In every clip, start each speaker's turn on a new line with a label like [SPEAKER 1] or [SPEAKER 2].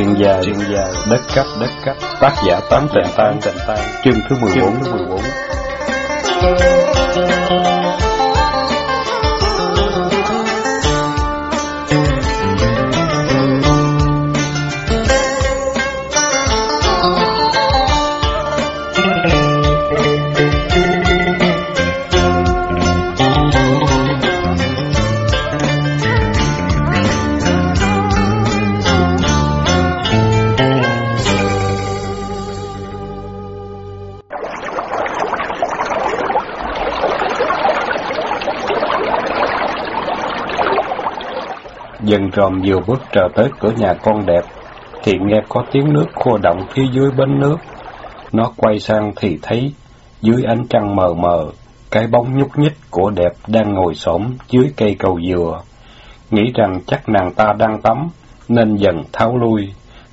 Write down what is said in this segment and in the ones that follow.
[SPEAKER 1] Truyện dài, truyện dài, đất cấp, đất cấp, tác giả tám tịnh tan, tịnh tan, chương thứ 14, thứ 14. Dần ròm vừa bước trở tới cửa nhà con đẹp, thì nghe có tiếng nước khô động phía dưới bến nước. Nó quay sang thì thấy, dưới ánh trăng mờ mờ, cái bóng nhúc nhích của đẹp đang ngồi xổm dưới cây cầu dừa. Nghĩ rằng chắc nàng ta đang tắm, nên dần tháo lui,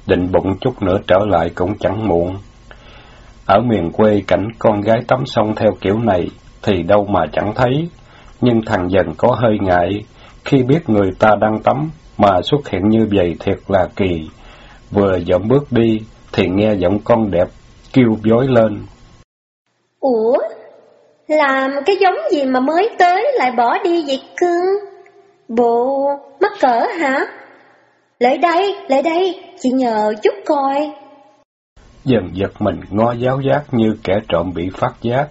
[SPEAKER 1] định bụng chút nữa trở lại cũng chẳng muộn. Ở miền quê cảnh con gái tắm xong theo kiểu này thì đâu mà chẳng thấy, nhưng thằng dần có hơi ngại, khi biết người ta đang tắm mà xuất hiện như vậy thiệt là kỳ. Vừa dậm bước đi thì nghe giọng con đẹp kêu dối lên.
[SPEAKER 2] Ủa? Làm cái giống gì mà mới tới lại bỏ đi vậy cưng? Bộ mắc cỡ hả? Lại đây, lại đây, chị nhờ chút coi.
[SPEAKER 1] Dần giật mình ngó giáo giác như kẻ trộm bị phát giác.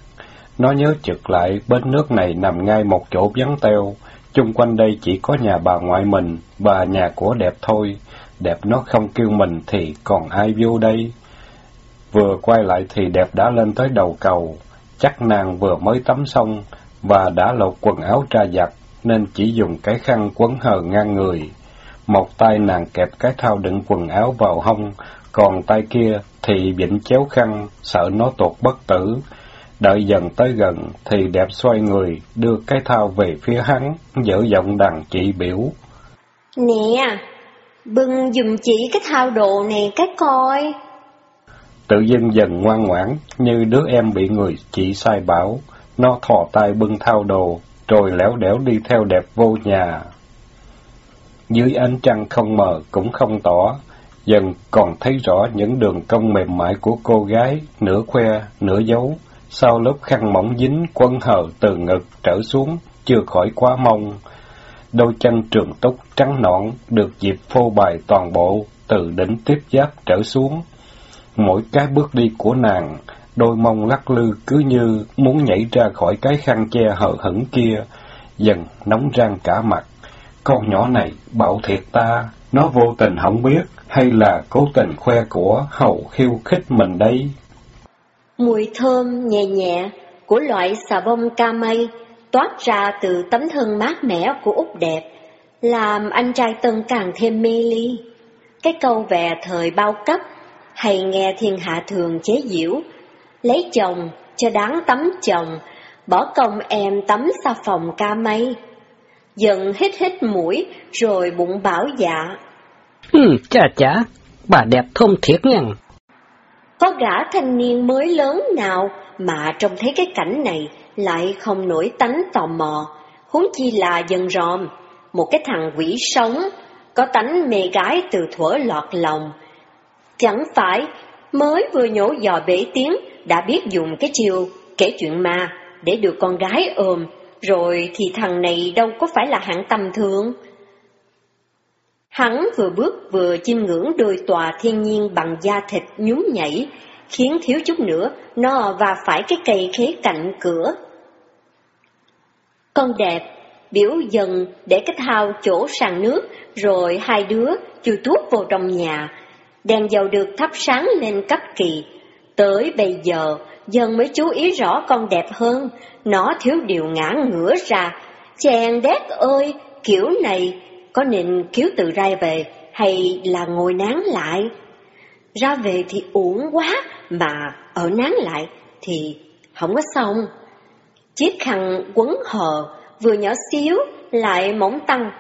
[SPEAKER 1] Nó nhớ chực lại bên nước này nằm ngay một chỗ vắng teo, Chung quanh đây chỉ có nhà bà ngoại mình và nhà của đẹp thôi. Đẹp nó không kêu mình thì còn ai vô đây? Vừa quay lại thì đẹp đã lên tới đầu cầu. Chắc nàng vừa mới tắm xong và đã lột quần áo ra giặt nên chỉ dùng cái khăn quấn hờ ngang người. Một tay nàng kẹp cái thao đựng quần áo vào hông, còn tay kia thì vịnh chéo khăn, sợ nó tuột bất tử. Đợi dần tới gần, thì đẹp xoay người, đưa cái thao về phía hắn, dở giọng đằng chị biểu.
[SPEAKER 2] Nè, bưng dùm chị cái thao đồ này cái coi.
[SPEAKER 1] Tự dưng dần ngoan ngoãn, như đứa em bị người chị sai bảo, nó thò tay bưng thao đồ, rồi lẻo đẻo đi theo đẹp vô nhà. Dưới ánh trăng không mờ cũng không tỏ, dần còn thấy rõ những đường cong mềm mại của cô gái, nửa khoe, nửa giấu, sau lớp khăn mỏng dính quân hờ từ ngực trở xuống, chưa khỏi quá mông. Đôi chân trường túc trắng nõn được dịp phô bày toàn bộ, từ đỉnh tiếp giáp trở xuống. Mỗi cái bước đi của nàng, đôi mông lắc lư cứ như muốn nhảy ra khỏi cái khăn che hờ hững kia, dần nóng rang cả mặt. Con nhỏ này bạo thiệt ta, nó vô tình không biết, hay là cố tình khoe của hầu khiêu khích mình đây?
[SPEAKER 2] Mùi thơm nhẹ nhẹ của loại xà bông ca mây toát ra từ tấm thân mát mẻ của Úc đẹp, làm anh trai Tân càng thêm mê ly. Cái câu về thời bao cấp, hay nghe thiên hạ thường chế giễu, lấy chồng cho đáng tắm chồng, bỏ công em tắm xà phòng ca mây. Dần hít hít mũi, rồi bụng bảo dạ.
[SPEAKER 3] Ừ, chà chà, bà đẹp thơm thiệt nhằn.
[SPEAKER 2] Có gã thanh niên mới lớn nào mà trông thấy cái cảnh này lại không nổi tánh tò mò, huống chi là dần ròm, một cái thằng quỷ sống, có tánh mê gái từ thuở lọt lòng. Chẳng phải mới vừa nhổ dò bể tiếng đã biết dùng cái chiều kể chuyện ma để được con gái ôm, rồi thì thằng này đâu có phải là hạng tầm thường. Hắn vừa bước vừa chiêm ngưỡng đôi tòa thiên nhiên bằng da thịt nhún nhảy, khiến thiếu chút nữa nó và phải cái cây khế cạnh cửa. Con đẹp, biểu dần để cái thao chỗ sàn nước, rồi hai đứa chui tuốt vào trong nhà. Đèn dầu được thắp sáng lên cấp kỳ. Tới bây giờ, dần mới chú ý rõ con đẹp hơn, nó thiếu điều ngã ngửa ra. Chàng đét ơi, kiểu này có nên cứu tự rai về hay là ngồi nán lại? Ra về thì uổng quá, mà ở nán lại thì không có xong. Chiếc khăn quấn hờ vừa nhỏ xíu lại mỏng tăng.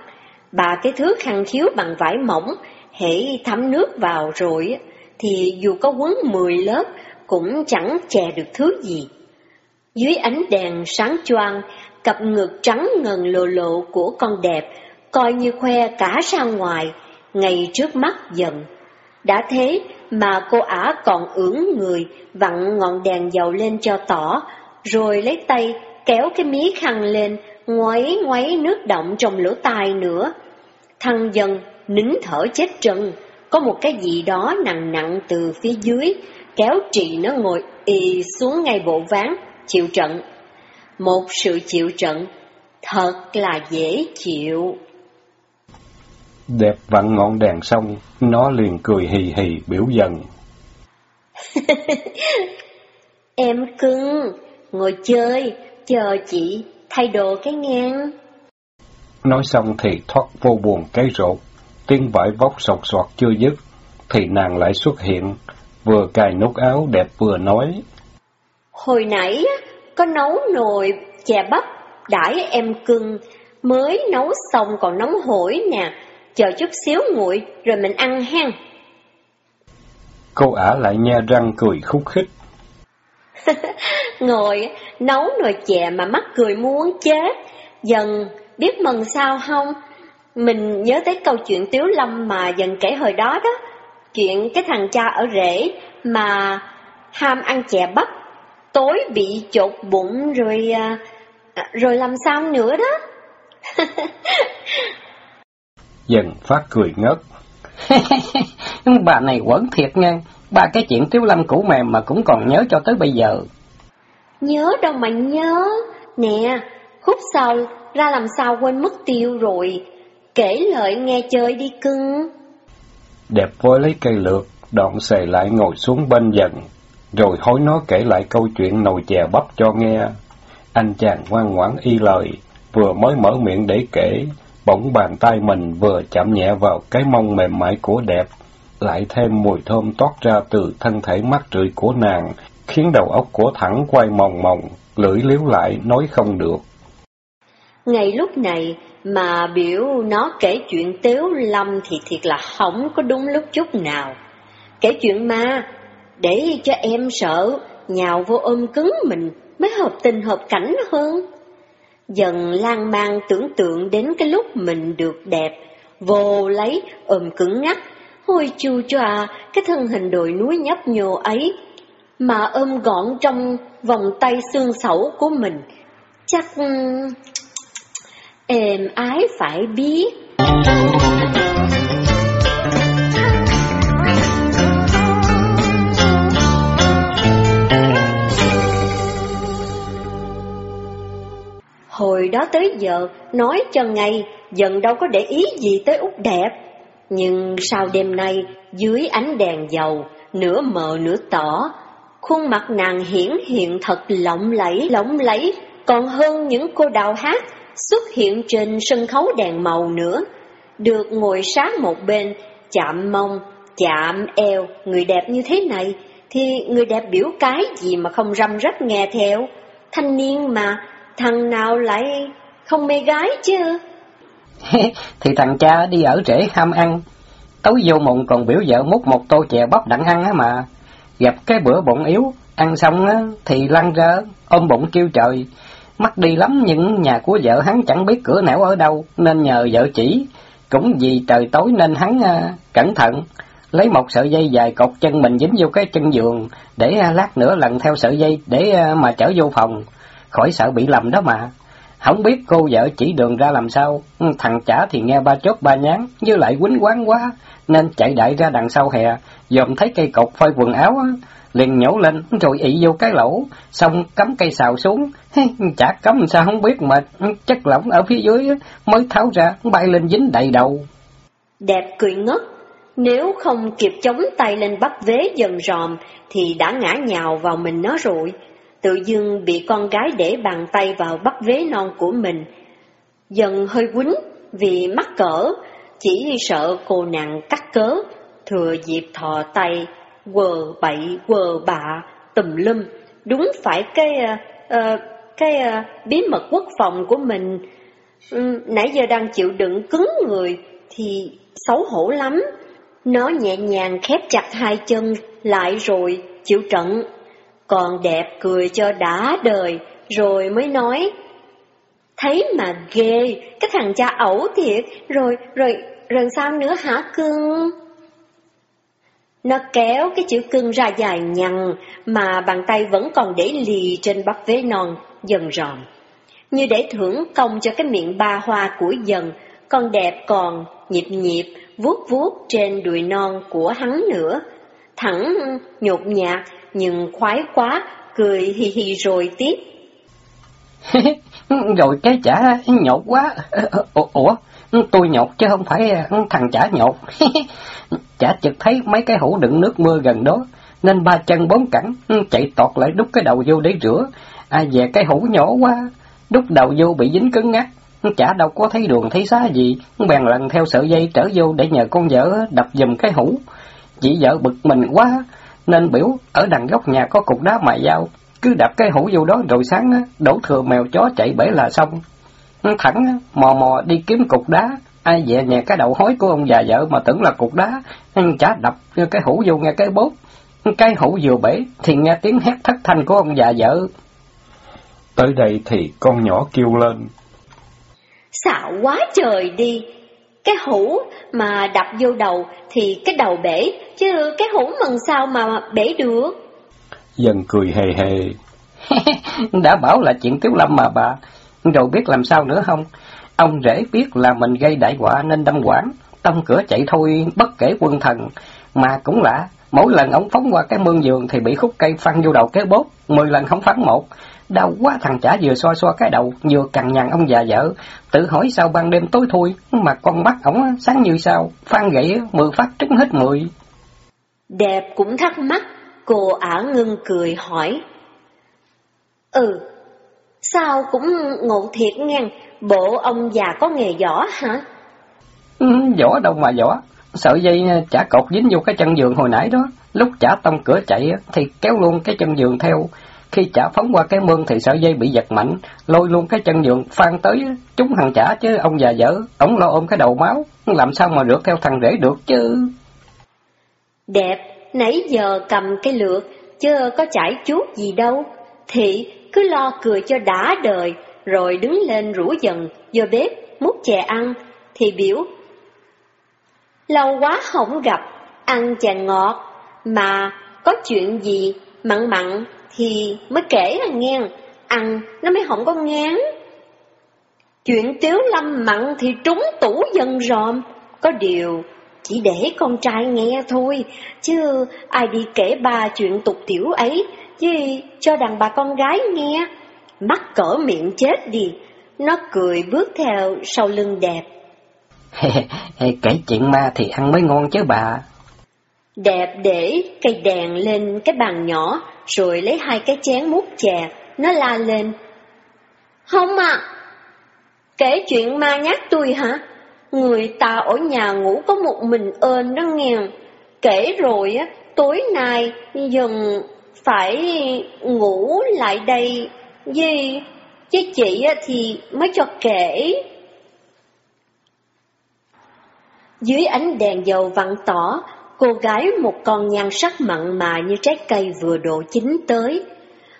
[SPEAKER 2] Bà cái thứ khăn khiếu bằng vải mỏng, hễ thấm nước vào rồi thì dù có quấn 10 lớp cũng chẳng chè được thứ gì. Dưới ánh đèn sáng choang, cặp ngực trắng ngần lộ lộ của con đẹp coi như khoe cả ra ngoài, ngay trước mắt dần. Đã thế mà cô ả còn ưỡn người, vặn ngọn đèn dầu lên cho tỏ, rồi lấy tay kéo cái mí khăn lên, ngoáy ngoáy nước động trong lỗ tai nữa. Thằng dần nín thở chết trần, có một cái gì đó nặng nặng từ phía dưới, kéo trị nó ngồi y xuống ngay bộ ván, chịu trận. Một sự chịu trận thật là dễ chịu.
[SPEAKER 1] Đẹp vặn ngọn đèn xong, nó liền cười hì hì biểu dần.
[SPEAKER 2] em cưng, ngồi chơi, chờ chị thay đồ cái ngang.
[SPEAKER 1] Nói xong thì thoát vô buồn cái rột, tiếng vải vóc sọc soạt chưa dứt, thì nàng lại xuất hiện, vừa cài nút áo đẹp vừa nói.
[SPEAKER 2] Hồi nãy có nấu nồi chè bắp đãi em cưng, mới nấu xong còn nóng hổi nè, chờ chút xíu nguội rồi mình ăn hen.
[SPEAKER 1] Cô ả lại nha răng cười khúc khích.
[SPEAKER 2] Ngồi nấu nồi chè mà mắc cười muốn chết, dần biết mừng sao không? Mình nhớ tới câu chuyện Tiếu Lâm mà dần kể hồi đó đó, chuyện cái thằng cha ở rễ mà ham ăn chè bắp, tối bị chột bụng rồi à, rồi làm sao nữa đó.
[SPEAKER 1] Dần phát cười ngất.
[SPEAKER 3] bà này quẩn thiệt nha, ba cái chuyện Tiếu Lâm cũ mềm mà cũng còn nhớ cho tới bây giờ.
[SPEAKER 2] Nhớ đâu mà nhớ, nè, khúc sau ra làm sao quên mất tiêu rồi, kể lời nghe chơi đi cưng.
[SPEAKER 1] Đẹp voi lấy cây lược, đoạn xề lại ngồi xuống bên dần, rồi hối nó kể lại câu chuyện nồi chè bắp cho nghe. Anh chàng ngoan ngoãn y lời, vừa mới mở miệng để kể, bỗng bàn tay mình vừa chạm nhẹ vào cái mông mềm mại của đẹp, lại thêm mùi thơm toát ra từ thân thể mắt rượi của nàng, khiến đầu óc của thẳng quay mòng mòng, lưỡi liếu lại nói không được.
[SPEAKER 2] Ngay lúc này mà biểu nó kể chuyện Tiếu Lâm thì thiệt là không có đúng lúc chút nào. Kể chuyện ma, để cho em sợ, nhào vô ôm cứng mình mới hợp tình hợp cảnh hơn. Dần lan man tưởng tượng đến cái lúc mình được đẹp, vô lấy, ôm cứng ngắc, hôi chu choa à, cái thân hình đồi núi nhấp nhô ấy, mà ôm gọn trong vòng tay xương sẩu của mình. Chắc... êm ái phải biết. Hồi đó tới giờ, nói cho ngay, dần đâu có để ý gì tới út đẹp. Nhưng sau đêm nay, dưới ánh đèn dầu, nửa mờ nửa tỏ, khuôn mặt nàng hiển hiện thật lộng lẫy, lộng lẫy, còn hơn những cô đào hát xuất hiện trên sân khấu đèn màu nữa. Được ngồi sát một bên, chạm mông, chạm eo, người đẹp như thế này, thì người đẹp biểu cái gì mà không răm rắp nghe theo. Thanh niên mà, thằng nào lại không mê gái chứ?
[SPEAKER 3] thì thằng cha đi ở trễ ham ăn, tối vô mụn còn biểu vợ múc một tô chè bắp đặng ăn á mà. Gặp cái bữa bụng yếu, ăn xong á thì lăn ra, ôm bụng kêu trời. Mắc đi lắm nhưng nhà của vợ hắn chẳng biết cửa nẻo ở đâu, nên nhờ vợ chỉ. Cũng vì trời tối nên hắn à, cẩn thận, lấy một sợi dây dài cột chân mình dính vô cái chân giường, để à, lát nữa lần theo sợi dây để à, mà chở vô phòng khỏi sợ bị lầm đó mà. Không biết cô vợ chỉ đường ra làm sao, ừ, thằng chả thì nghe ba chốt ba nhán, với lại quýnh quán quá, nên chạy đại ra đằng sau hè, dòm thấy cây cột phơi quần áo, liền nhổ lên, rồi ị vô cái lỗ, xong cắm cây xào xuống, chả cắm sao không biết mà ừ, chất lỏng ở phía dưới mới tháo ra, bay lên dính đầy đầu.
[SPEAKER 2] Đẹp cười ngất, nếu không kịp chống tay lên bắp vế dần ròm, thì đã ngã nhào vào mình nó rồi tự dưng bị con gái để bàn tay vào bắt vế non của mình. Dần hơi quýnh vì mắc cỡ, chỉ sợ cô nàng cắt cớ, thừa dịp thò tay, quờ bậy quờ bạ, tùm lum, đúng phải cái uh, cái uh, bí mật quốc phòng của mình. Um, nãy giờ đang chịu đựng cứng người thì xấu hổ lắm. Nó nhẹ nhàng khép chặt hai chân lại rồi chịu trận. Còn đẹp cười cho đã đời, rồi mới nói, Thấy mà ghê, cái thằng cha ẩu thiệt, rồi, rồi, rồi sao nữa hả cưng? Nó kéo cái chữ cưng ra dài nhằn, mà bàn tay vẫn còn để lì trên bắp vế non, dần ròm. Như để thưởng công cho cái miệng ba hoa của dần, con đẹp còn nhịp nhịp, vuốt vuốt trên đùi non của hắn nữa. Thẳng nhột nhạt, nhưng khoái quá, cười hi hi rồi tiếp.
[SPEAKER 3] rồi cái chả nhột quá. Ủa, tôi nhột chứ không phải thằng chả nhột. chả chợt thấy mấy cái hũ đựng nước mưa gần đó, nên ba chân bốn cẳng, chạy tọt lại đút cái đầu vô để rửa. À về cái hũ nhỏ quá, đút đầu vô bị dính cứng ngắt. Chả đâu có thấy đường thấy xá gì, bèn lần theo sợi dây trở vô để nhờ con vợ đập dùm cái hũ. Chị vợ bực mình quá, nên biểu ở đằng góc nhà có cục đá mài dao, cứ đập cái hũ vô đó rồi sáng đổ thừa mèo chó chạy bể là xong. Thẳng mò mò đi kiếm cục đá, ai về nhà cái đầu hói của ông già vợ mà tưởng là cục đá, chả đập cái hũ vô nghe cái bốt. Cái hũ vừa bể thì nghe tiếng hét thất thanh của ông già vợ.
[SPEAKER 1] Tới đây thì con nhỏ kêu lên.
[SPEAKER 2] Xạo quá trời đi, cái hũ mà đập vô đầu thì cái đầu bể, chứ cái hũ mần sao mà bể được.
[SPEAKER 1] Dân cười hề hề.
[SPEAKER 3] Đã bảo là chuyện Tiếu Lâm mà bà, rồi biết làm sao nữa không? Ông rể biết là mình gây đại họa nên đâm quản, tông cửa chạy thôi bất kể quân thần, mà cũng lạ, mỗi lần ông phóng qua cái mương giường thì bị khúc cây phăng vô đầu cái bốt, mười lần không phán một. Đau quá thằng chả vừa xoa xoa cái đầu, vừa cằn nhằn ông già vợ, tự hỏi sao ban đêm tối thui, mà con bắt ổng sáng như sao, phan gậy mười phát trúng hết mười.
[SPEAKER 2] Đẹp cũng thắc mắc, cô ả ngưng cười hỏi. Ừ, sao cũng ngộ thiệt nghe, bộ ông già có nghề võ hả?
[SPEAKER 3] Ừ, võ đâu mà võ, sợi dây chả cột dính vô cái chân giường hồi nãy đó, lúc chả tông cửa chạy thì kéo luôn cái chân giường theo, khi chả phóng qua cái mương thì sợi dây bị giật mạnh, lôi luôn cái chân giường phan tới chúng thằng chả chứ ông già dở, ổng lo ôm cái đầu máu, làm sao mà rượt theo thằng rể được chứ.
[SPEAKER 2] Đẹp, nãy giờ cầm cái lượt, chứ có chảy chút gì đâu, thị cứ lo cười cho đã đời, rồi đứng lên rủ dần, vô bếp, múc chè ăn, thì biểu. Lâu quá không gặp, ăn chè ngọt, mà có chuyện gì mặn mặn thì mới kể là nghe, ăn nó mới không có ngán. Chuyện tiếu lâm mặn thì trúng tủ dân ròm, có điều chỉ để con trai nghe thôi, chứ ai đi kể ba chuyện tục tiểu ấy, chứ cho đàn bà con gái nghe. Mắc cỡ miệng chết đi, nó cười bước theo sau lưng đẹp.
[SPEAKER 3] kể chuyện ma thì ăn mới ngon chứ bà.
[SPEAKER 2] Đẹp để cây đèn lên cái bàn nhỏ, rồi lấy hai cái chén mút chè, nó la lên. Không à, kể chuyện ma nhát tôi hả? Người ta ở nhà ngủ có một mình ơn đó nghe. Kể rồi á, tối nay dần phải ngủ lại đây gì chứ chị thì mới cho kể. Dưới ánh đèn dầu vặn tỏ, cô gái một con nhan sắc mặn mà như trái cây vừa độ chín tới.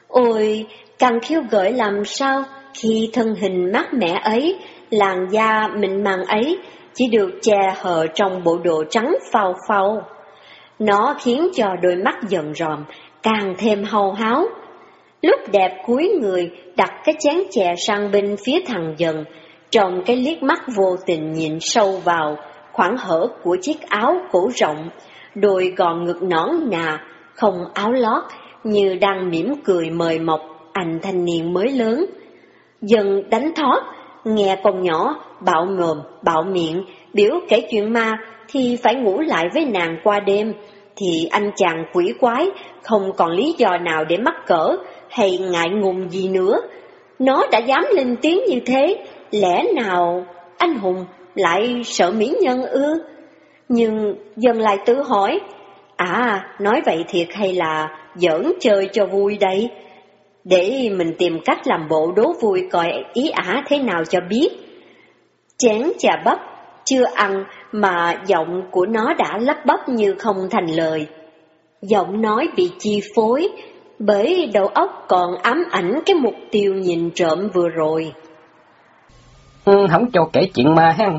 [SPEAKER 2] Ôi, càng khiêu gợi làm sao khi thân hình mát mẻ ấy, làn da mịn màng ấy chỉ được che hờ trong bộ đồ trắng phao phao. Nó khiến cho đôi mắt dần ròm, càng thêm hầu háo. Lúc đẹp cuối người đặt cái chén chè sang bên phía thằng dần, trong cái liếc mắt vô tình nhìn sâu vào khoảng hở của chiếc áo cổ rộng, đôi gòn ngực nõn nà, không áo lót, như đang mỉm cười mời mọc anh thanh niên mới lớn. Dần đánh thoát, nghe con nhỏ bạo mồm, bạo miệng, biểu kể chuyện ma thì phải ngủ lại với nàng qua đêm, thì anh chàng quỷ quái không còn lý do nào để mắc cỡ hay ngại ngùng gì nữa. Nó đã dám lên tiếng như thế, lẽ nào anh hùng lại sợ mỹ nhân ư? Nhưng dần lại tự hỏi, à, nói vậy thiệt hay là giỡn chơi cho vui đây? Để mình tìm cách làm bộ đố vui coi ý ả thế nào cho biết. Chén trà bắp, chưa ăn mà giọng của nó đã lắp bắp như không thành lời. Giọng nói bị chi phối, bởi đầu óc còn ám ảnh cái mục tiêu nhìn trộm vừa rồi.
[SPEAKER 3] Ừ, không cho kể chuyện ma ha,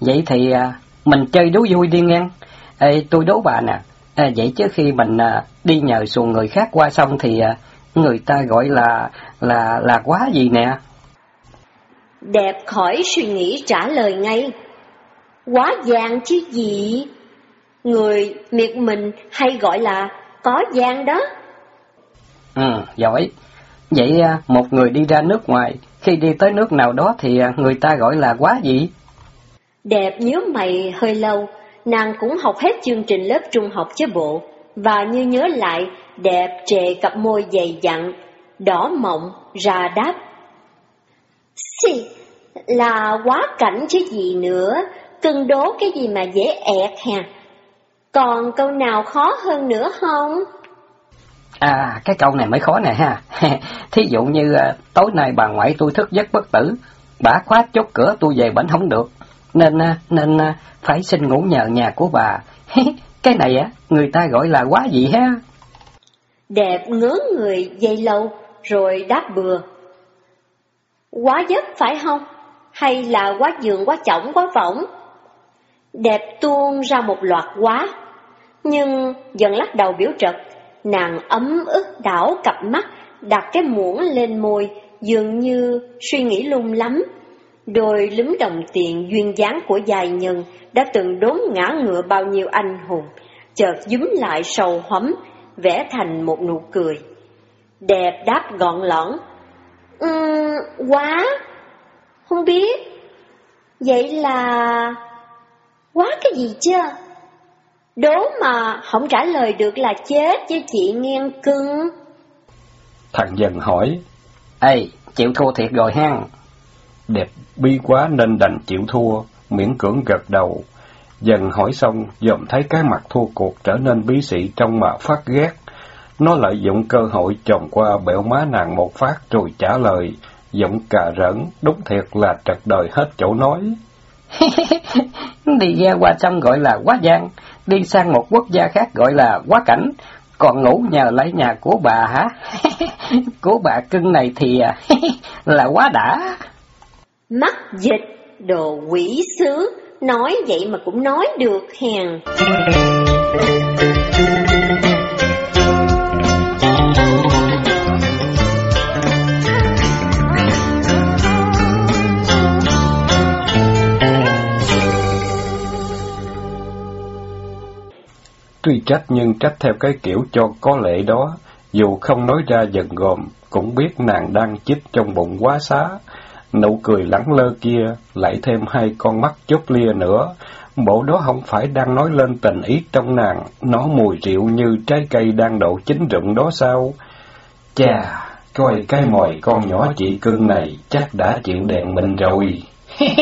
[SPEAKER 3] vậy thì à, mình chơi đố vui đi ngang. Ê, tôi đố bà nè, À, vậy chứ khi mình à, đi nhờ xuồng người khác qua sông thì à, người ta gọi là là là quá gì nè?
[SPEAKER 2] Đẹp khỏi suy nghĩ trả lời ngay. Quá giang chứ gì? Người miệt mình hay gọi là có giang đó.
[SPEAKER 3] Ừ, giỏi. Vậy à, một người đi ra nước ngoài, khi đi tới nước nào đó thì à, người ta gọi là quá gì?
[SPEAKER 2] Đẹp nhớ mày hơi lâu, nàng cũng học hết chương trình lớp trung học chứ bộ, và như nhớ lại, đẹp trề cặp môi dày dặn, đỏ mộng, ra đáp. Xì, là quá cảnh chứ gì nữa, cân đố cái gì mà dễ ẹt hà. Còn câu nào khó hơn nữa không?
[SPEAKER 3] À, cái câu này mới khó nè ha. Thí dụ như à, tối nay bà ngoại tôi thức giấc bất tử, bà khóa chốt cửa tôi về bệnh không được, nên à, nên à, phải xin ngủ nhờ nhà của bà. cái này á, người ta gọi là quá gì ha?
[SPEAKER 2] Đẹp ngớ người dây lâu, rồi đáp bừa. Quá giấc phải không? Hay là quá giường, quá chổng, quá võng? Đẹp tuôn ra một loạt quá, nhưng dần lắc đầu biểu trật, nàng ấm ức đảo cặp mắt, đặt cái muỗng lên môi, dường như suy nghĩ lung lắm. Đôi lúm đồng tiền duyên dáng của dài nhân đã từng đốn ngã ngựa bao nhiêu anh hùng, chợt dúm lại sầu hấm, vẽ thành một nụ cười. Đẹp đáp gọn lõn. Ừm, quá, không biết. Vậy là... Quá cái gì chưa? Đố mà không trả lời được là chết chứ chị nghiêng cưng.
[SPEAKER 1] Thằng dần hỏi.
[SPEAKER 3] Ê, chịu thua thiệt rồi ha.
[SPEAKER 1] Đẹp bi quá nên đành chịu thua, miễn cưỡng gật đầu. Dần hỏi xong, dòm thấy cái mặt thua cuộc trở nên bí xị trong mà phát ghét. Nó lợi dụng cơ hội chồng qua bẻo má nàng một phát rồi trả lời, giọng cà rỡn, đúng thiệt là trật đời hết chỗ nói.
[SPEAKER 3] đi ra qua sông gọi là quá giang, đi sang một quốc gia khác gọi là quá cảnh, còn ngủ nhờ lấy nhà của bà hả? của bà cưng này thì à, là quá đã.
[SPEAKER 2] Mắt dịch, đồ quỷ sứ, nói vậy mà cũng nói được hèn.
[SPEAKER 1] Tuy trách nhưng trách theo cái kiểu cho có lệ đó, dù không nói ra dần gồm, cũng biết nàng đang chích trong bụng quá xá. Nụ cười lẳng lơ kia, lại thêm hai con mắt chốt lia nữa, bộ đó không phải đang nói lên tình ý trong nàng, nó mùi rượu như trái cây đang độ chín rụng đó sao? Chà, coi cái mồi con nhỏ chị cưng này chắc đã chịu đèn mình rồi.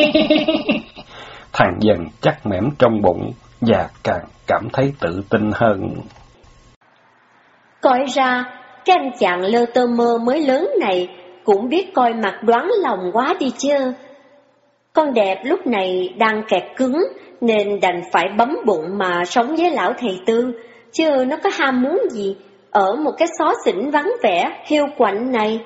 [SPEAKER 1] Thằng dần chắc mẻm trong bụng, và càng cảm thấy tự tin hơn.
[SPEAKER 2] Coi ra, cái anh chàng lơ tơ mơ mới lớn này cũng biết coi mặt đoán lòng quá đi chứ. Con đẹp lúc này đang kẹt cứng, nên đành phải bấm bụng mà sống với lão thầy tư, chứ nó có ham muốn gì ở một cái xó xỉnh vắng vẻ, hiu quạnh này.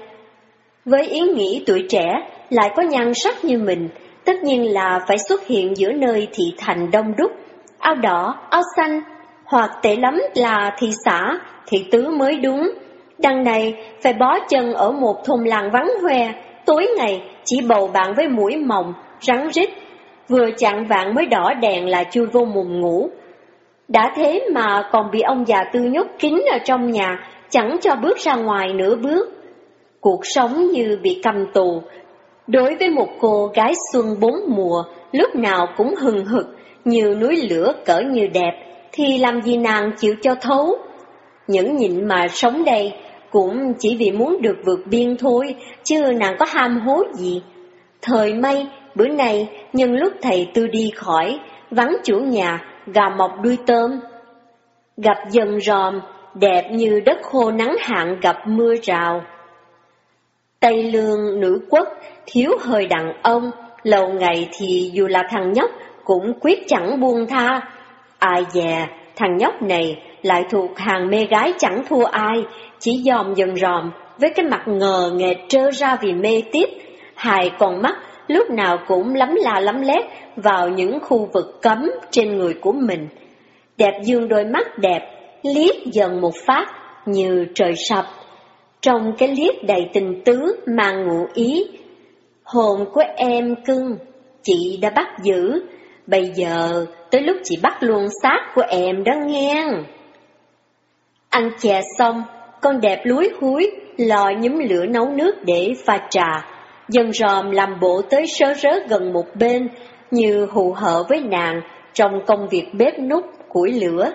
[SPEAKER 2] Với ý nghĩ tuổi trẻ, lại có nhan sắc như mình, tất nhiên là phải xuất hiện giữa nơi thị thành đông đúc, áo đỏ, áo xanh, hoặc tệ lắm là thị xã, thị tứ mới đúng. Đằng này phải bó chân ở một thùng làng vắng hoe, tối ngày chỉ bầu bạn với mũi mồng, rắn rít, vừa chặn vạn mới đỏ đèn là chui vô mùng ngủ. Đã thế mà còn bị ông già tư nhốt kín ở trong nhà, chẳng cho bước ra ngoài nửa bước. Cuộc sống như bị cầm tù. Đối với một cô gái xuân bốn mùa, lúc nào cũng hừng hực, như núi lửa cỡ như đẹp, thì làm gì nàng chịu cho thấu. Những nhịn mà sống đây cũng chỉ vì muốn được vượt biên thôi, chứ nàng có ham hố gì. Thời may, bữa nay, nhân lúc thầy tư đi khỏi, vắng chủ nhà, gà mọc đuôi tôm. Gặp dần ròm, đẹp như đất khô nắng hạn gặp mưa rào. Tây lương nữ quốc, thiếu hơi đàn ông, lâu ngày thì dù là thằng nhóc cũng quyết chẳng buông tha. Ai dè, thằng nhóc này lại thuộc hàng mê gái chẳng thua ai, chỉ dòm dần ròm, với cái mặt ngờ nghệch trơ ra vì mê tiếp, hài còn mắt lúc nào cũng lắm la lắm lét vào những khu vực cấm trên người của mình. Đẹp dương đôi mắt đẹp, liếc dần một phát như trời sập. Trong cái liếc đầy tình tứ mang ngụ ý, hồn của em cưng, chị đã bắt giữ, bây giờ tới lúc chị bắt luôn xác của em đó nghe. Ăn chè xong, con đẹp lúi húi, lò nhúm lửa nấu nước để pha trà. Dần ròm làm bộ tới sớ rớ gần một bên, như hù hợ với nàng trong công việc bếp nút, củi lửa,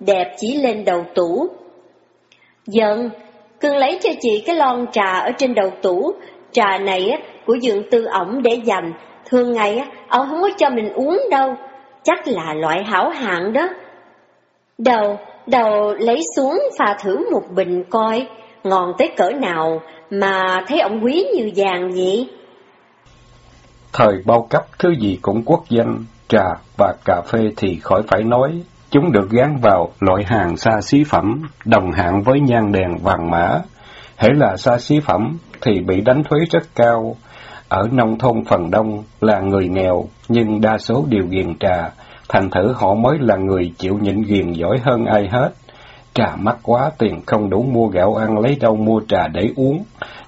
[SPEAKER 2] đẹp chỉ lên đầu tủ. Dần, cưng lấy cho chị cái lon trà ở trên đầu tủ, trà này á, của dượng tư ổng để dành, thường ngày á, ông không có cho mình uống đâu, chắc là loại hảo hạng đó. Đầu, đầu lấy xuống pha thử một bình coi, ngon tới cỡ nào mà thấy ông quý như vàng vậy?
[SPEAKER 1] Thời bao cấp thứ gì cũng quốc danh, trà và cà phê thì khỏi phải nói, chúng được gán vào loại hàng xa xí phẩm, đồng hạng với nhang đèn vàng mã. Hễ là xa xí phẩm thì bị đánh thuế rất cao. Ở nông thôn phần đông là người nghèo, nhưng đa số đều ghiền trà, thành thử họ mới là người chịu nhịn ghiền giỏi hơn ai hết. Trà mắc quá, tiền không đủ mua gạo ăn, lấy đâu mua trà để uống.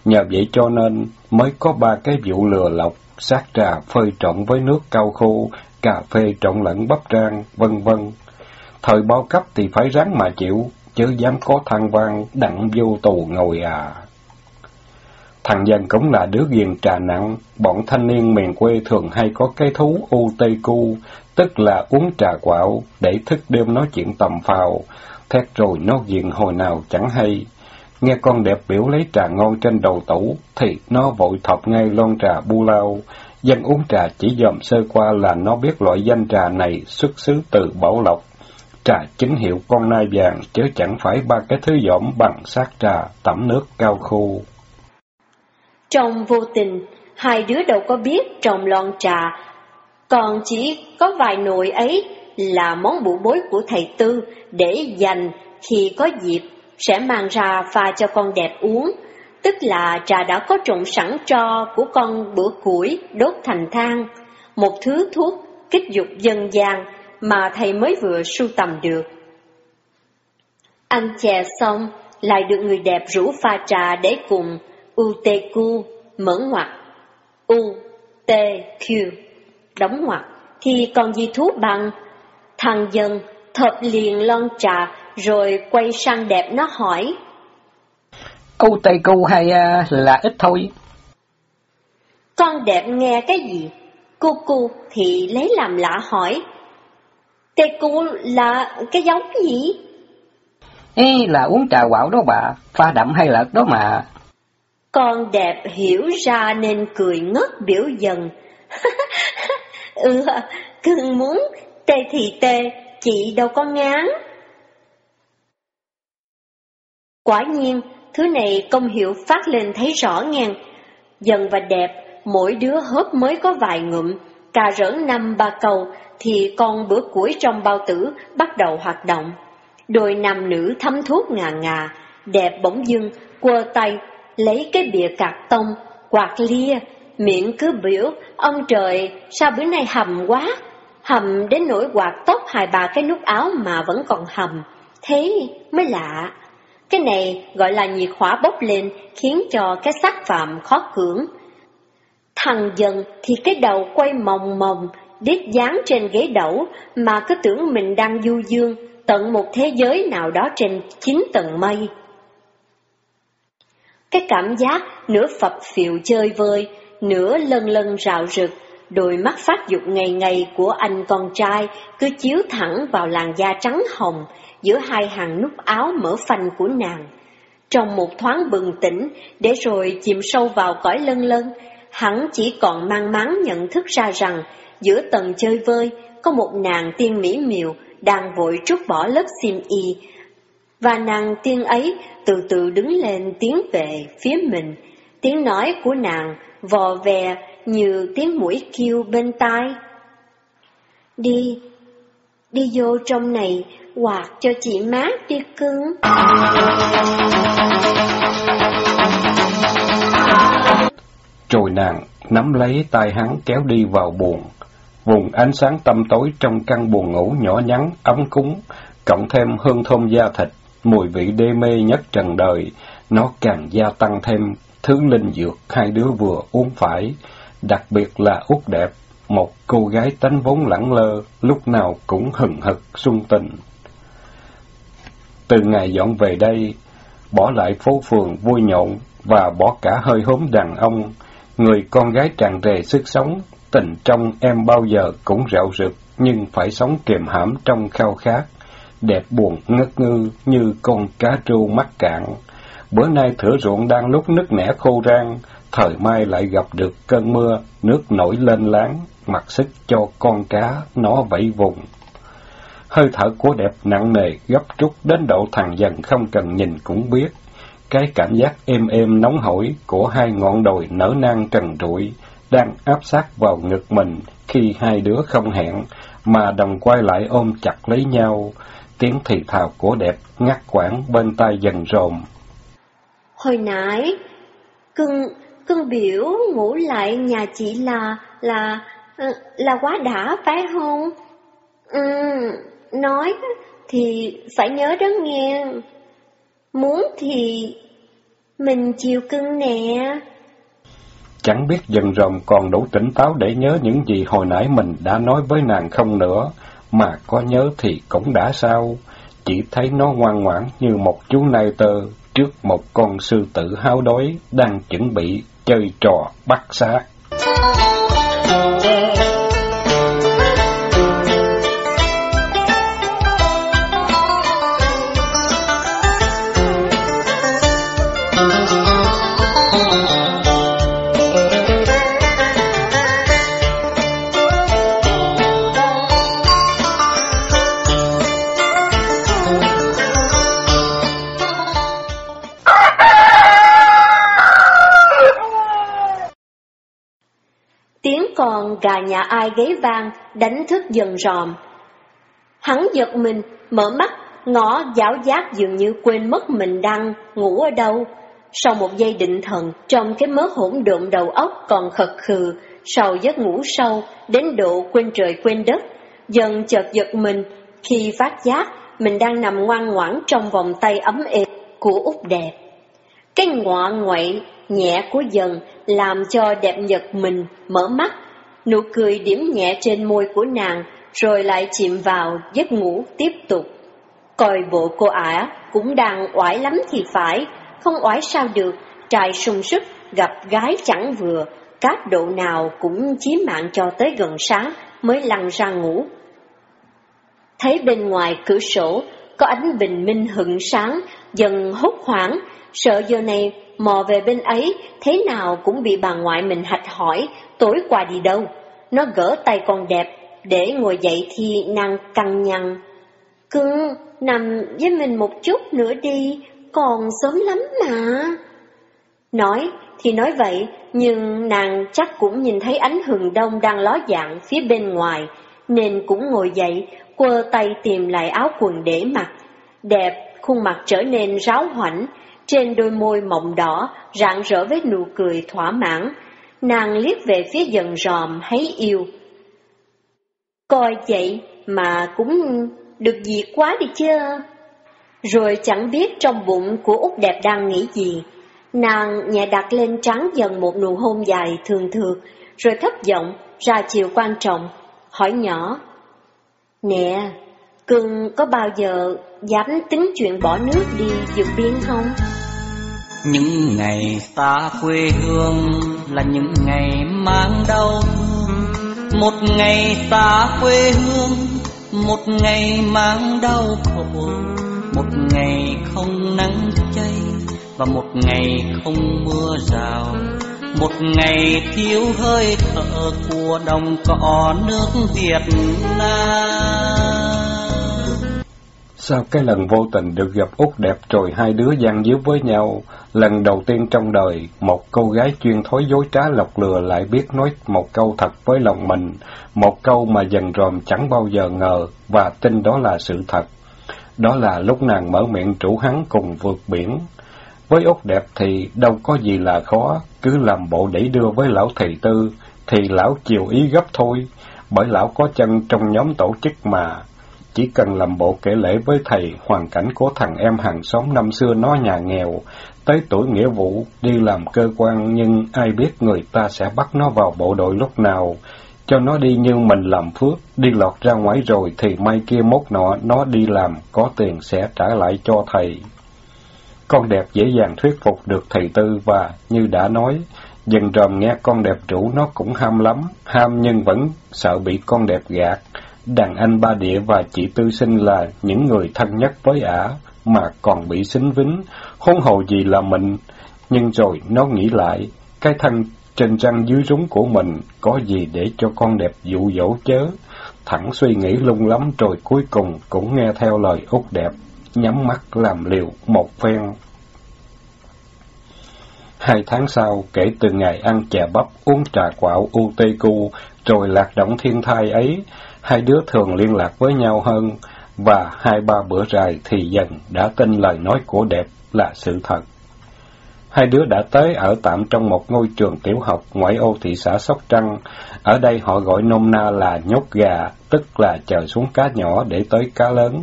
[SPEAKER 1] Nhờ vậy cho nên mới có ba cái vụ lừa lọc, sát trà phơi trộn với nước cao khô, cà phê trộn lẫn bắp rang, vân vân. Thời bao cấp thì phải ráng mà chịu, chứ dám có thăng vang đặng vô tù ngồi à. Thằng dân cũng là đứa ghiền trà nặng, bọn thanh niên miền quê thường hay có cái thú u tây cu, tức là uống trà quạo để thức đêm nói chuyện tầm phào, thét rồi nó ghiền hồi nào chẳng hay. Nghe con đẹp biểu lấy trà ngon trên đầu tủ, thì nó vội thọc ngay lon trà bu lao. Dân uống trà chỉ dòm sơ qua là nó biết loại danh trà này xuất xứ từ Bảo Lộc. Trà chính hiệu con nai vàng, chứ chẳng phải ba cái thứ dõm bằng sát trà, tẩm nước cao khô.
[SPEAKER 2] Trong vô tình, hai đứa đâu có biết trồng lon trà, còn chỉ có vài nồi ấy là món bụ bối của thầy Tư để dành khi có dịp sẽ mang ra pha cho con đẹp uống, tức là trà đã có trộn sẵn cho của con bữa củi đốt thành than, một thứ thuốc kích dục dân gian mà thầy mới vừa sưu tầm được. Ăn chè xong, lại được người đẹp rủ pha trà để cùng UTQ mở ngoặt UTQ đóng ngoặt thì còn gì thú bằng? Thằng dân thợp liền lon trà rồi quay sang đẹp nó hỏi.
[SPEAKER 3] UTQ hay uh, là ít thôi.
[SPEAKER 2] Con đẹp nghe cái gì? Cu cu thì lấy làm lạ hỏi. Tê cu là cái giống gì?
[SPEAKER 3] Ê là uống trà quạo đó bà. Pha đậm hay lợt đó mà
[SPEAKER 2] con đẹp hiểu ra nên cười ngất biểu dần. ừ, cưng muốn tê thì tê, chị đâu có ngán. Quả nhiên, thứ này công hiệu phát lên thấy rõ ngang. Dần và đẹp, mỗi đứa hớp mới có vài ngụm, cà rỡn năm ba câu, thì con bữa cuối trong bao tử bắt đầu hoạt động. Đôi nam nữ thấm thuốc ngà ngà, đẹp bỗng dưng, quơ tay lấy cái bìa cạc tông, quạt lia, miệng cứ biểu, ông trời, sao bữa nay hầm quá, hầm đến nỗi quạt tóc hai ba cái nút áo mà vẫn còn hầm, thế mới lạ. Cái này gọi là nhiệt hỏa bốc lên, khiến cho cái xác phạm khó cưỡng. Thằng dần thì cái đầu quay mòng mòng, đít dán trên ghế đẩu, mà cứ tưởng mình đang du dương, tận một thế giới nào đó trên chín tầng mây. Cái cảm giác nửa phập phiệu chơi vơi, nửa lân lân rạo rực, đôi mắt phát dục ngày ngày của anh con trai cứ chiếu thẳng vào làn da trắng hồng giữa hai hàng nút áo mở phanh của nàng. Trong một thoáng bừng tỉnh, để rồi chìm sâu vào cõi lân lân, hắn chỉ còn mang máng nhận thức ra rằng giữa tầng chơi vơi có một nàng tiên mỹ miều đang vội trút bỏ lớp xiêm y, và nàng tiên ấy từ từ đứng lên tiến về phía mình. Tiếng nói của nàng vò vè như tiếng mũi kêu bên tai. Đi, đi vô trong này, quạt cho chị mát đi cưng.
[SPEAKER 1] Rồi nàng nắm lấy tay hắn kéo đi vào buồng. Vùng ánh sáng tăm tối trong căn buồng ngủ nhỏ nhắn, ấm cúng, cộng thêm hương thơm da thịt, mùi vị đê mê nhất trần đời, nó càng gia tăng thêm. Thứ linh dược hai đứa vừa uống phải, đặc biệt là út đẹp, một cô gái tánh vốn lẳng lơ, lúc nào cũng hừng hực sung tình. Từ ngày dọn về đây, bỏ lại phố phường vui nhộn và bỏ cả hơi hốm đàn ông, người con gái tràn trề sức sống, tình trong em bao giờ cũng rạo rực, nhưng phải sống kiềm hãm trong khao khát, đẹp buồn ngất ngư như con cá trâu mắc cạn. Bữa nay thửa ruộng đang lúc nứt nẻ khô rang, thời mai lại gặp được cơn mưa, nước nổi lên láng, mặc sức cho con cá nó vẫy vùng. Hơi thở của đẹp nặng nề, gấp rút đến độ thằng dần không cần nhìn cũng biết. Cái cảm giác êm êm nóng hổi của hai ngọn đồi nở nang trần trụi đang áp sát vào ngực mình khi hai đứa không hẹn, mà đồng quay lại ôm chặt lấy nhau. Tiếng thì thào của đẹp ngắt quãng bên tai dần rồm.
[SPEAKER 2] Hồi nãy, cưng, cưng biểu ngủ lại nhà chị là, là, ờ, là quá đã phải không? Ừ, nói thì phải nhớ đó nghe. Muốn thì mình chiều cưng nè.
[SPEAKER 1] Chẳng biết dần rồng còn đủ tỉnh táo để nhớ những gì hồi nãy mình đã nói với nàng không nữa, mà có nhớ thì cũng đã sao. Chỉ thấy nó ngoan ngoãn như một chú nai tơ trước một con sư tử háo đói đang chuẩn bị chơi trò bắt xác.
[SPEAKER 2] Là gà nhà ai gáy vang, đánh thức dần ròm. Hắn giật mình, mở mắt, ngó giáo giác dường như quên mất mình đang ngủ ở đâu. Sau một giây định thần, trong cái mớ hỗn độn đầu óc còn khật khừ, sau giấc ngủ sâu, đến độ quên trời quên đất, dần chợt giật mình khi phát giác mình đang nằm ngoan ngoãn trong vòng tay ấm êm của út đẹp. Cái ngọa ngoậy nhẹ của dần làm cho đẹp nhật mình mở mắt Nụ cười điểm nhẹ trên môi của nàng, rồi lại chìm vào giấc ngủ tiếp tục. Coi bộ cô ả cũng đang oải lắm thì phải, không oải sao được, trai sung sức, gặp gái chẳng vừa, cát độ nào cũng chí mạng cho tới gần sáng mới lăn ra ngủ. Thấy bên ngoài cửa sổ, có ánh bình minh hựng sáng, dần hốt hoảng, sợ giờ này mò về bên ấy, thế nào cũng bị bà ngoại mình hạch hỏi, tối qua đi đâu. Nó gỡ tay con đẹp, để ngồi dậy thì nàng căng nhằn. Cưng, nằm với mình một chút nữa đi, còn sớm lắm mà. Nói thì nói vậy, nhưng nàng chắc cũng nhìn thấy ánh hừng đông đang ló dạng phía bên ngoài, nên cũng ngồi dậy, quơ tay tìm lại áo quần để mặc. Đẹp, khuôn mặt trở nên ráo hoảnh, trên đôi môi mọng đỏ, rạng rỡ với nụ cười thỏa mãn, Nàng liếc về phía dần ròm hấy yêu. Coi vậy mà cũng được gì quá đi chứ. Rồi chẳng biết trong bụng của Út đẹp đang nghĩ gì. Nàng nhẹ đặt lên trắng dần một nụ hôn dài thường thường, rồi thấp giọng ra chiều quan trọng, hỏi nhỏ. Nè, cưng có bao giờ dám tính chuyện bỏ nước đi vượt biên không?
[SPEAKER 4] Những ngày xa quê hương là những ngày mang đau. Thương Một ngày xa quê hương, một ngày mang đau khổ. Một ngày không nắng cháy và một ngày không mưa rào. Một ngày thiếu hơi thở của đồng cỏ nước Việt Nam.
[SPEAKER 1] Sau cái lần vô tình được gặp út đẹp rồi hai đứa gian díu với nhau, lần đầu tiên trong đời, một cô gái chuyên thối dối trá lọc lừa lại biết nói một câu thật với lòng mình, một câu mà dần ròm chẳng bao giờ ngờ và tin đó là sự thật. Đó là lúc nàng mở miệng chủ hắn cùng vượt biển. Với út đẹp thì đâu có gì là khó, cứ làm bộ đẩy đưa với lão thầy tư, thì lão chiều ý gấp thôi, bởi lão có chân trong nhóm tổ chức mà chỉ cần làm bộ kể lễ với thầy hoàn cảnh của thằng em hàng xóm năm xưa nó nhà nghèo, tới tuổi nghĩa vụ đi làm cơ quan nhưng ai biết người ta sẽ bắt nó vào bộ đội lúc nào, cho nó đi như mình làm phước, đi lọt ra ngoài rồi thì mai kia mốt nọ nó đi làm, có tiền sẽ trả lại cho thầy. Con đẹp dễ dàng thuyết phục được thầy Tư và, như đã nói, dần ròm nghe con đẹp chủ nó cũng ham lắm, ham nhưng vẫn sợ bị con đẹp gạt. Đàn anh ba địa và chị Tư Sinh là những người thân nhất với ả, mà còn bị xính vính, hôn hồ gì là mình. Nhưng rồi nó nghĩ lại, cái thân trên răng dưới rúng của mình có gì để cho con đẹp dụ dỗ chớ. Thẳng suy nghĩ lung lắm rồi cuối cùng cũng nghe theo lời út đẹp, nhắm mắt làm liều một phen. Hai tháng sau, kể từ ngày ăn chè bắp, uống trà quạo UTQ, rồi lạc động thiên thai ấy, hai đứa thường liên lạc với nhau hơn, và hai ba bữa dài thì dần đã tin lời nói của đẹp là sự thật. Hai đứa đã tới ở tạm trong một ngôi trường tiểu học ngoại ô thị xã Sóc Trăng. Ở đây họ gọi nôm na là nhốt gà, tức là chờ xuống cá nhỏ để tới cá lớn.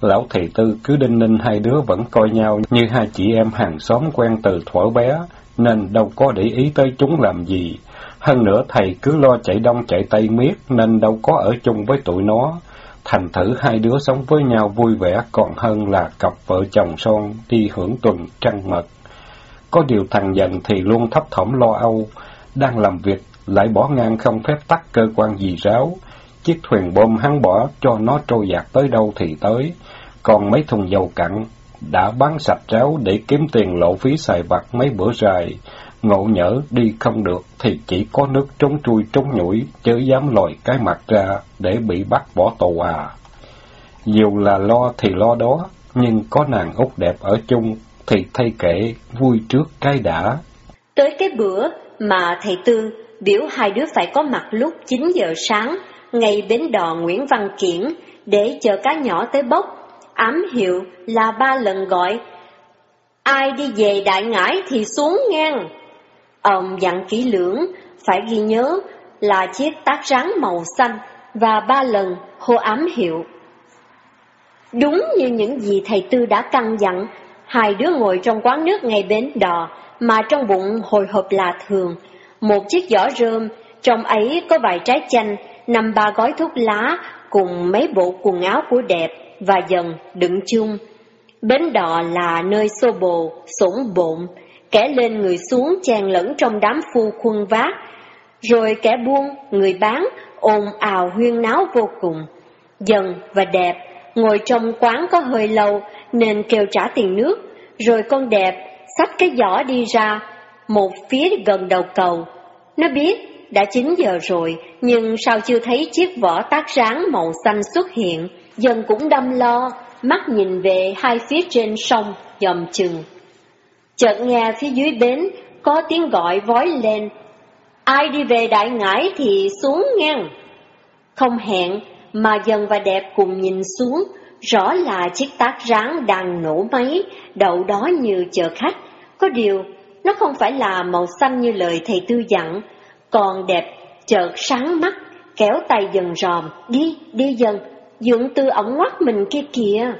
[SPEAKER 1] Lão thị tư cứ đinh ninh hai đứa vẫn coi nhau như hai chị em hàng xóm quen từ thuở bé, nên đâu có để ý tới chúng làm gì. Hơn nữa thầy cứ lo chạy đông chạy tây miết nên đâu có ở chung với tụi nó. Thành thử hai đứa sống với nhau vui vẻ còn hơn là cặp vợ chồng son đi hưởng tuần trăng mật. Có điều thằng dần thì luôn thấp thỏm lo âu, đang làm việc lại bỏ ngang không phép tắt cơ quan gì ráo. Chiếc thuyền bom hắn bỏ cho nó trôi dạt tới đâu thì tới, còn mấy thùng dầu cặn đã bán sạch ráo để kiếm tiền lộ phí xài vặt mấy bữa dài. Ngộ nhỡ đi không được thì chỉ có nước trốn chui trốn nhủi, chứ dám lòi cái mặt ra để bị bắt bỏ tù à. Dù là lo thì lo đó, nhưng có nàng út đẹp ở chung thì thay kệ vui trước cái đã.
[SPEAKER 2] Tới cái bữa mà thầy Tư biểu hai đứa phải có mặt lúc 9 giờ sáng, ngay bến đò Nguyễn Văn Kiển, để chờ cá nhỏ tới bốc. Ám hiệu là ba lần gọi, ai đi về đại ngãi thì xuống ngang. Ông dặn kỹ lưỡng, phải ghi nhớ là chiếc tác rắn màu xanh và ba lần hô ám hiệu. Đúng như những gì thầy Tư đã căn dặn, hai đứa ngồi trong quán nước ngay bến đò, mà trong bụng hồi hộp là thường. Một chiếc giỏ rơm, trong ấy có vài trái chanh, năm ba gói thuốc lá, cùng mấy bộ quần áo của đẹp, và dần đựng chung. Bến đò là nơi xô bồ, sủng bộn, kẻ lên người xuống chèn lẫn trong đám phu khuân vác, rồi kẻ buôn, người bán, ồn ào huyên náo vô cùng. Dần và đẹp, ngồi trong quán có hơi lâu nên kêu trả tiền nước, rồi con đẹp xách cái giỏ đi ra, một phía gần đầu cầu. Nó biết đã 9 giờ rồi, nhưng sao chưa thấy chiếc vỏ tác ráng màu xanh xuất hiện, dần cũng đâm lo, mắt nhìn về hai phía trên sông, dòm chừng. Chợt nghe phía dưới bến có tiếng gọi vói lên, ai đi về đại ngãi thì xuống ngang. Không hẹn, mà dần và đẹp cùng nhìn xuống, rõ là chiếc tác ráng đang nổ máy, đậu đó như chờ khách. Có điều, nó không phải là màu xanh như lời thầy tư dặn, còn đẹp chợt sáng mắt, kéo tay dần ròm, đi, đi dần, dưỡng tư ổng ngoắt mình kia kìa.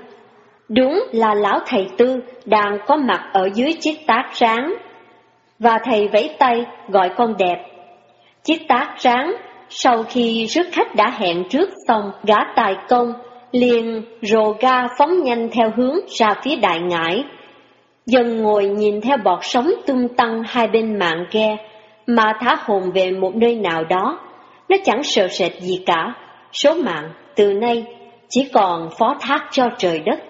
[SPEAKER 2] Đúng là lão thầy tư đang có mặt ở dưới chiếc tác ráng. Và thầy vẫy tay gọi con đẹp. Chiếc tác ráng, sau khi rước khách đã hẹn trước xong, gã tài công, liền rồ ga phóng nhanh theo hướng ra phía đại ngãi. Dần ngồi nhìn theo bọt sóng tung tăng hai bên mạng ghe, mà thả hồn về một nơi nào đó. Nó chẳng sợ sệt gì cả, số mạng từ nay chỉ còn phó thác cho trời đất.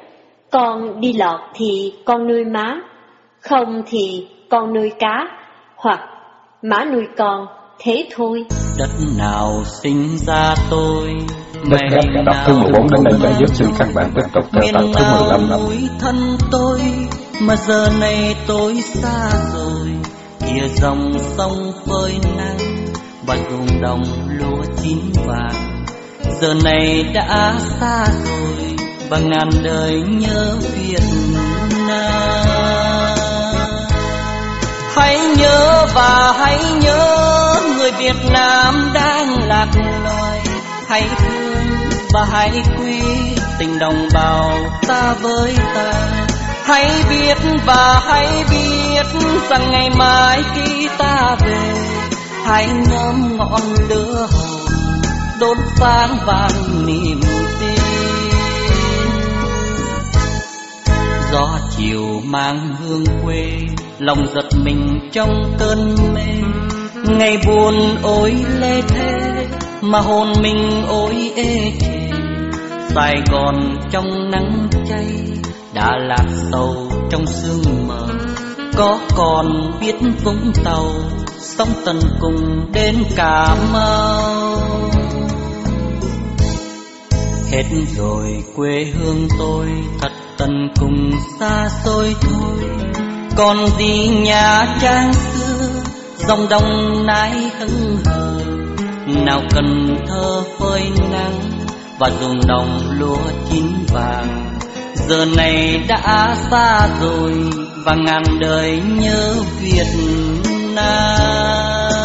[SPEAKER 2] Con đi lọt thì con nuôi má, không thì con nuôi cá, hoặc má nuôi con, thế thôi.
[SPEAKER 4] Đất nào sinh ra tôi,
[SPEAKER 1] Đất gấp đọc thứ 14 đến đây cho giúp xin các bạn tiếp tục theo tập thứ 15 năm.
[SPEAKER 4] thân tôi, mà giờ này tôi xa rồi, kia dòng sông phơi nắng, và ruộng đồng lúa chín vàng. Giờ này đã xa rồi, bằng ngàn đời nhớ Việt Nam. Hãy nhớ và hãy nhớ người Việt Nam đang lạc loài, hãy thương và hãy quý tình đồng bào ta với ta hãy biết và hãy biết rằng ngày mai khi ta về hãy ngắm ngọn lửa hồng đốt sáng vàng niềm gió chiều mang hương quê, lòng giật mình trong cơn mê. Ngày buồn ôi lê thế mà hồn mình ôi ê chề sài gòn trong nắng cháy đã lạc sầu trong sương mờ. Có còn biết vũng tàu sông tần cùng đến cà mau. Hết rồi quê hương tôi thật Tận cùng xa xôi thôi. Còn gì nhà trang xưa, dòng đông nái hững hờ. Nào cần thơ phơi nắng và ruộng đồng lúa chín vàng. Giờ này đã xa rồi và ngàn đời nhớ Việt Nam.